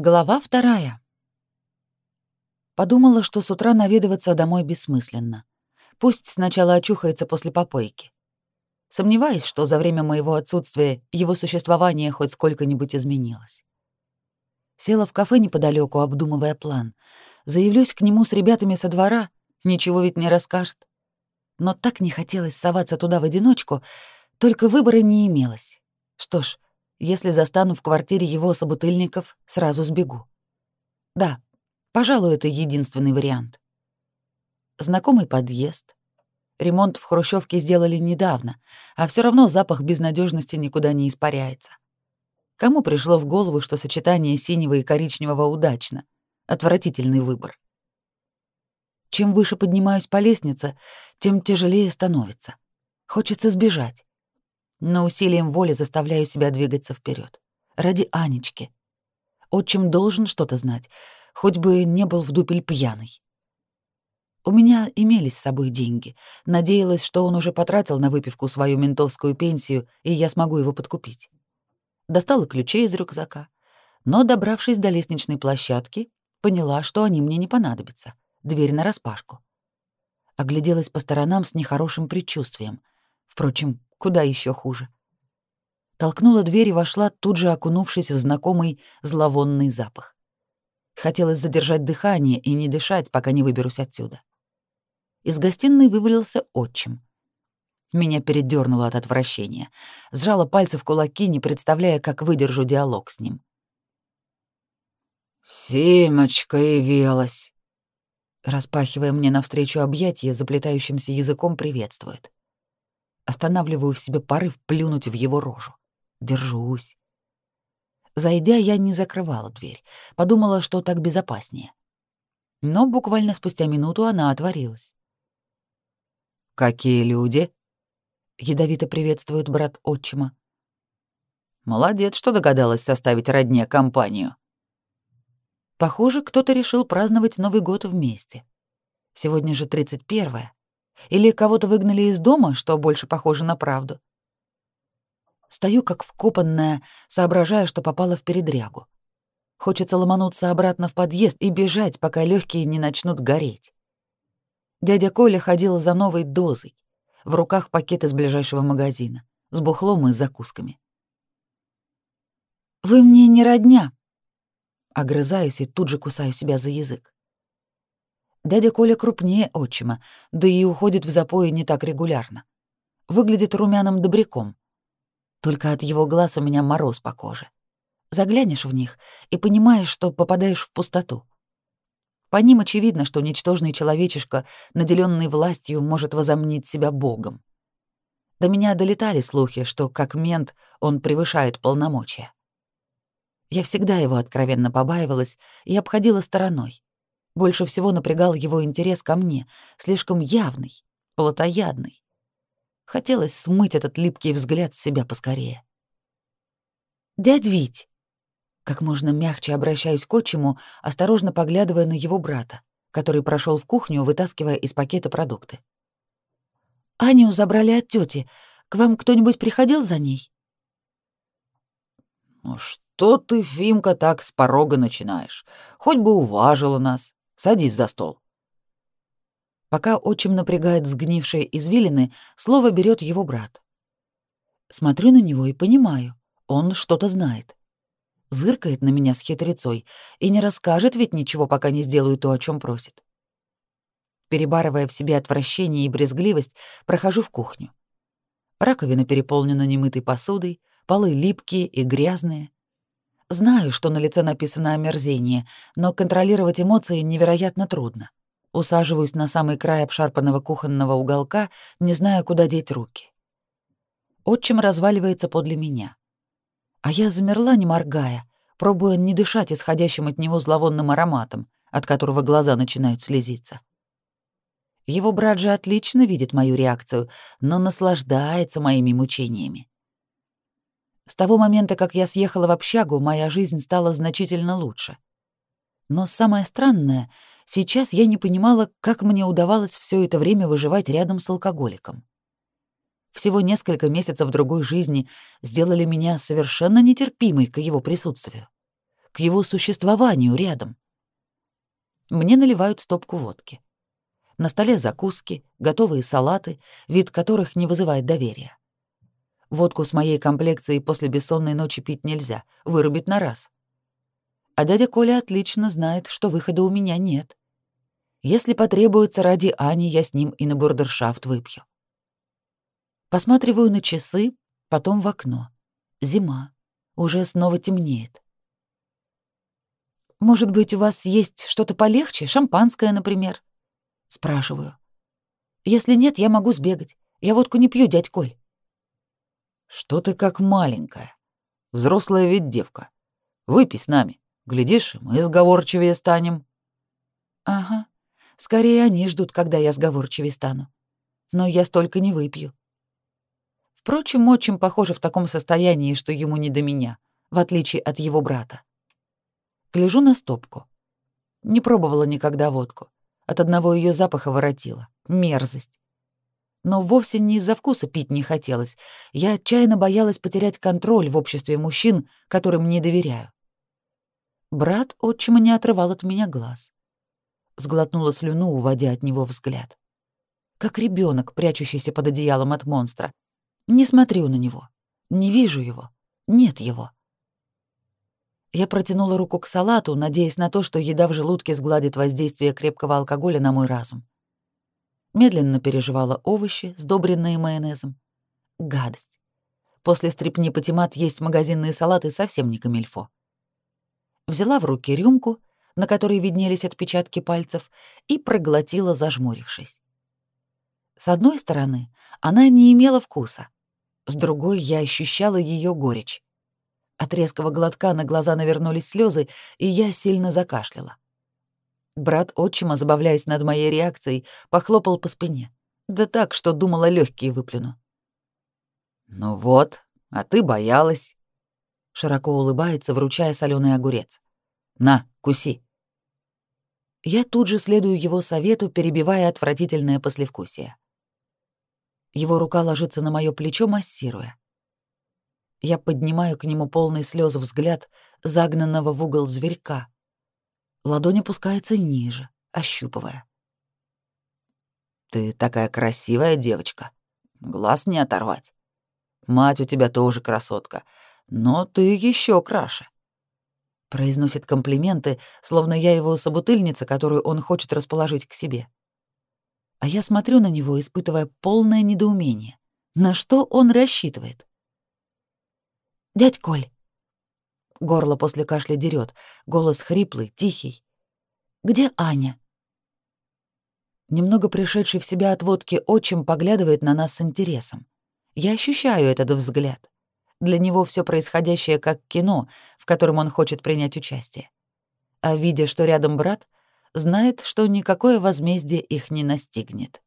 Глава вторая. Подумала, что с утра наведываться домой бессмысленно. Пусть сначала очухается после попойки. Сомневаюсь, что за время моего отсутствия его существование хоть сколько-нибудь изменилось. Села в кафе неподалеку, обдумывая план. Заявлюсь к нему с ребятами со двора, ничего ведь не расскажет. Но так не хотелось соваться туда в одиночку, только выбора не имелось. Что ж, если застану в квартире его собутыльников, сразу сбегу. Да, пожалуй, это единственный вариант. Знакомый подъезд. Ремонт в хрущевке сделали недавно, а все равно запах безнадежности никуда не испаряется. Кому пришло в голову, что сочетание синего и коричневого удачно? Отвратительный выбор. Чем выше поднимаюсь по лестнице, тем тяжелее становится. Хочется сбежать но усилием воли заставляю себя двигаться вперед. Ради Анечки. Отчим должен что-то знать, хоть бы не был в дупель пьяный. У меня имелись с собой деньги. Надеялась, что он уже потратил на выпивку свою ментовскую пенсию, и я смогу его подкупить. Достала ключи из рюкзака, но, добравшись до лестничной площадки, поняла, что они мне не понадобятся. Дверь нараспашку. Огляделась по сторонам с нехорошим предчувствием. Впрочем, Куда еще хуже. Толкнула дверь и вошла, тут же окунувшись в знакомый зловонный запах. Хотелось задержать дыхание и не дышать, пока не выберусь отсюда. Из гостиной вывалился отчим. Меня передёрнуло от отвращения. Сжала пальцы в кулаки, не представляя, как выдержу диалог с ним. «Симочка явилась!» Распахивая мне навстречу объятия, заплетающимся языком приветствует. Останавливаю в себе порыв плюнуть в его рожу. Держусь. Зайдя, я не закрывала дверь. Подумала, что так безопаснее. Но буквально спустя минуту она отворилась. «Какие люди?» — ядовито приветствует брат отчима. «Молодец, что догадалась составить родне компанию». Похоже, кто-то решил праздновать Новый год вместе. Сегодня же 31-е. Или кого-то выгнали из дома, что больше похоже на правду. Стою как вкопанная, соображая, что попала в передрягу. Хочется ломануться обратно в подъезд и бежать, пока легкие не начнут гореть. Дядя Коля ходил за новой дозой. В руках пакет из ближайшего магазина, с бухлом и закусками. «Вы мне не родня!» Огрызаюсь и тут же кусаю себя за язык. Дядя Коля крупнее отчима, да и уходит в запои не так регулярно. Выглядит румяным добряком. Только от его глаз у меня мороз по коже. Заглянешь в них и понимаешь, что попадаешь в пустоту. По ним очевидно, что ничтожный человечишка, наделенный властью, может возомнить себя богом. До меня долетали слухи, что как мент он превышает полномочия. Я всегда его откровенно побаивалась и обходила стороной. Больше всего напрягал его интерес ко мне, слишком явный, плотоядный. Хотелось смыть этот липкий взгляд с себя поскорее. «Дядь Вить!» Как можно мягче обращаюсь к отчиму, осторожно поглядывая на его брата, который прошел в кухню, вытаскивая из пакета продукты. «Аню забрали от тети. К вам кто-нибудь приходил за ней?» «Ну что ты, Фимка, так с порога начинаешь? Хоть бы уважила нас. Садись за стол. Пока отчим напрягает сгнившие извилины, слово берет его брат. Смотрю на него и понимаю, он что-то знает. Зыркает на меня с хитрецой и не расскажет ведь ничего, пока не сделаю то, о чем просит. Перебарывая в себе отвращение и брезгливость, прохожу в кухню. Раковина переполнена немытой посудой, полы липкие и грязные. Знаю, что на лице написано омерзение, но контролировать эмоции невероятно трудно. Усаживаюсь на самый край обшарпанного кухонного уголка, не зная, куда деть руки. Отчим разваливается подле меня. А я замерла, не моргая, пробуя не дышать исходящим от него зловонным ароматом, от которого глаза начинают слезиться. Его брат же отлично видит мою реакцию, но наслаждается моими мучениями. С того момента, как я съехала в общагу, моя жизнь стала значительно лучше. Но самое странное, сейчас я не понимала, как мне удавалось все это время выживать рядом с алкоголиком. Всего несколько месяцев другой жизни сделали меня совершенно нетерпимой к его присутствию. к его существованию рядом. Мне наливают стопку водки. На столе закуски, готовые салаты, вид которых не вызывает доверия. Водку с моей комплекцией после бессонной ночи пить нельзя, вырубит на раз. А дядя Коля отлично знает, что выхода у меня нет. Если потребуется ради Ани, я с ним и на бурдершафт выпью. Посматриваю на часы, потом в окно. Зима. Уже снова темнеет. «Может быть, у вас есть что-то полегче? Шампанское, например?» Спрашиваю. «Если нет, я могу сбегать. Я водку не пью, дядь Коль». «Что ты как маленькая? Взрослая ведь девка. Выпей с нами. Глядишь, мы сговорчивее станем». «Ага. Скорее они ждут, когда я сговорчивее стану. Но я столько не выпью. Впрочем, очень похоже в таком состоянии, что ему не до меня, в отличие от его брата. Гляжу на стопку. Не пробовала никогда водку. От одного ее запаха воротила. Мерзость. Но вовсе не из-за вкуса пить не хотелось. Я отчаянно боялась потерять контроль в обществе мужчин, которым не доверяю. Брат отчима не отрывал от меня глаз. Сглотнула слюну, уводя от него взгляд. Как ребенок, прячущийся под одеялом от монстра, не смотрю на него. Не вижу его. Нет его. Я протянула руку к салату, надеясь на то, что еда в желудке сгладит воздействие крепкого алкоголя на мой разум. Медленно переживала овощи, сдобренные майонезом. Гадость. После стрипни патимат есть магазинные салаты совсем не камильфо. Взяла в руки рюмку, на которой виднелись отпечатки пальцев, и проглотила, зажмурившись. С одной стороны, она не имела вкуса, с другой я ощущала ее горечь. От резкого глотка на глаза навернулись слезы, и я сильно закашляла. Брат отчима, забавляясь над моей реакцией, похлопал по спине. Да так, что думала, легкие выплюну. «Ну вот, а ты боялась», — широко улыбается, вручая соленый огурец. «На, куси». Я тут же следую его совету, перебивая отвратительное послевкусие. Его рука ложится на мое плечо, массируя. Я поднимаю к нему полный слез взгляд загнанного в угол зверька. Ладонь опускается ниже, ощупывая. «Ты такая красивая девочка. Глаз не оторвать. Мать у тебя тоже красотка, но ты еще краше». Произносит комплименты, словно я его собутыльница, которую он хочет расположить к себе а я смотрю на него, испытывая полное недоумение. На что он рассчитывает? «Дядь Коль!» Горло после кашля дерет, голос хриплый, тихий. «Где Аня?» Немного пришедший в себя от водки отчим поглядывает на нас с интересом. Я ощущаю этот взгляд. Для него все происходящее как кино, в котором он хочет принять участие. А видя, что рядом брат, знает, что никакое возмездие их не настигнет.